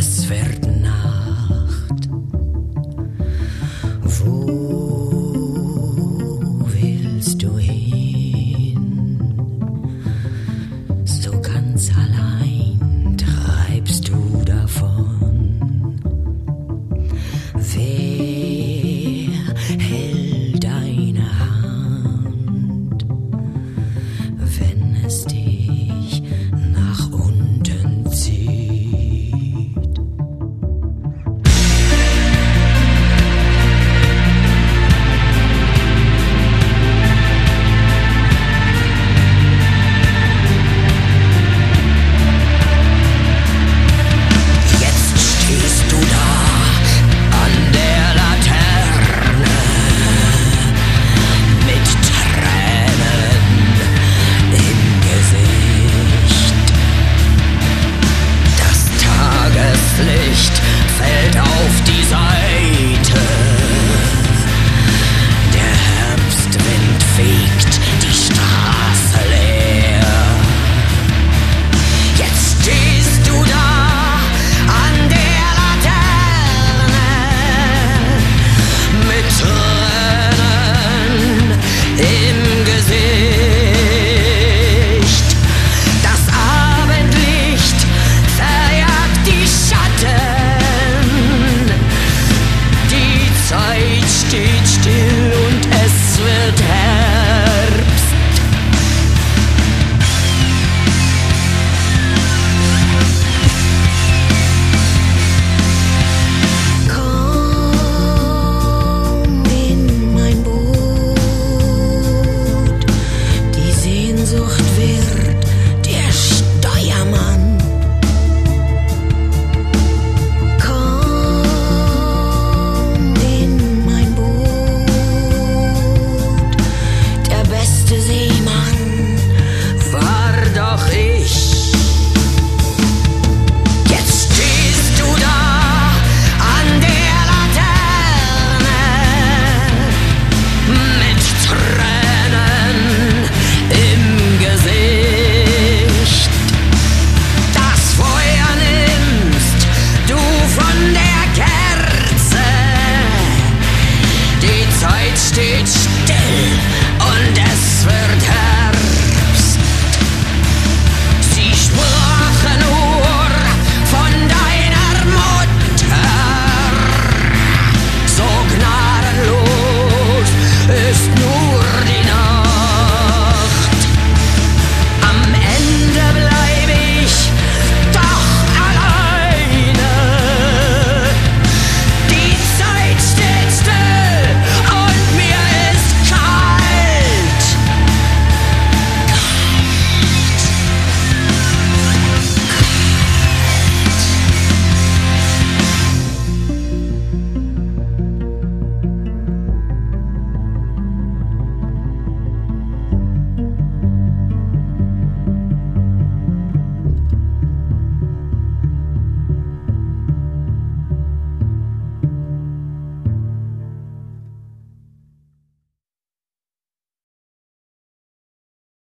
es werden.